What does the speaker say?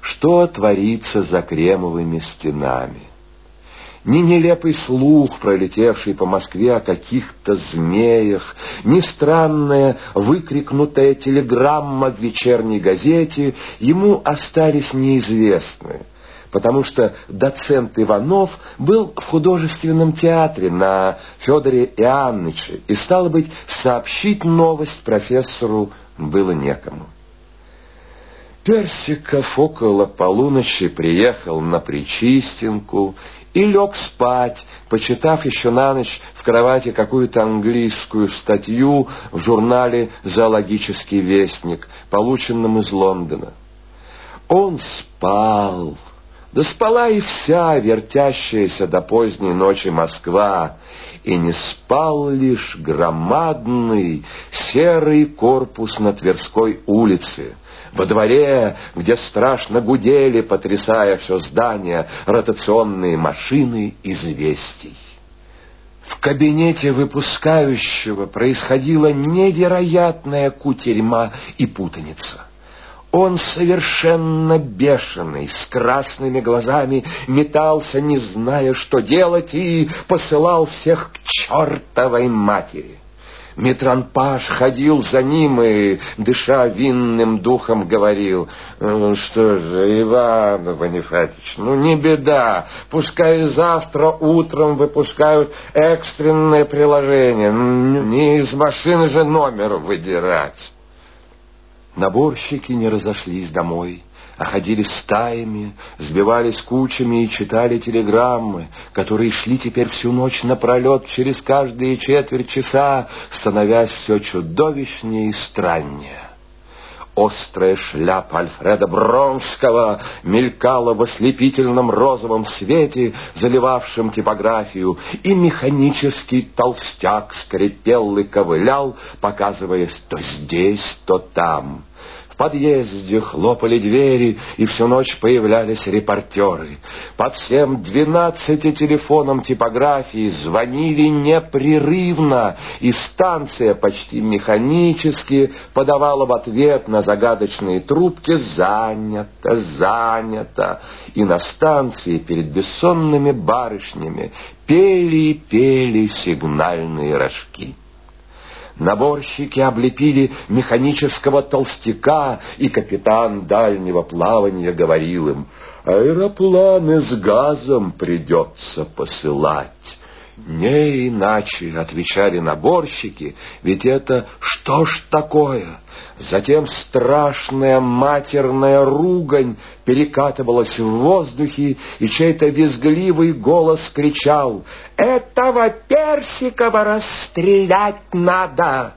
что творится за кремовыми стенами. Ни нелепый слух, пролетевший по Москве о каких-то змеях, ни странная выкрикнутая телеграмма в вечерней газете ему остались неизвестны, потому что доцент Иванов был в художественном театре на Федоре Иоанныче, и, стало быть, сообщить новость профессору было некому. Персиков около полуночи приехал на Причистинку и лег спать, почитав еще на ночь в кровати какую-то английскую статью в журнале «Зоологический вестник», полученном из Лондона. Он спал, да спала и вся вертящаяся до поздней ночи Москва, и не спал лишь громадный серый корпус на Тверской улице, во дворе, где страшно гудели, потрясая все здание, ротационные машины известий. В кабинете выпускающего происходила невероятная кутерьма и путаница. Он совершенно бешеный, с красными глазами, метался, не зная, что делать, и посылал всех к чертовой матери. Митранпаш ходил за ним и, дыша винным духом, говорил, «Ну что же, Иван Бонифатич, ну не беда, пускай завтра утром выпускают экстренное приложение, не из машины же номер выдирать». Наборщики не разошлись домой, а ходили стаями, сбивались кучами и читали телеграммы, которые шли теперь всю ночь напролет через каждые четверть часа, становясь все чудовищнее и страннее. Острая шляпа Альфреда Бронского мелькала в ослепительном розовом свете, заливавшем типографию, и механический толстяк скрипел и ковылял, показываясь то здесь, то там подъезде хлопали двери, и всю ночь появлялись репортеры. По всем двенадцати телефонам типографии звонили непрерывно, и станция почти механически подавала в ответ на загадочные трубки «занято, занято». И на станции перед бессонными барышнями пели и пели сигнальные рожки. Наборщики облепили механического толстяка, и капитан дальнего плавания говорил им, «Аэропланы с газом придется посылать». «Не иначе», — отвечали наборщики, «ведь это что ж такое?» Затем страшная матерная ругань перекатывалась в воздухе, и чей-то визгливый голос кричал «Этого Персикова расстрелять надо!»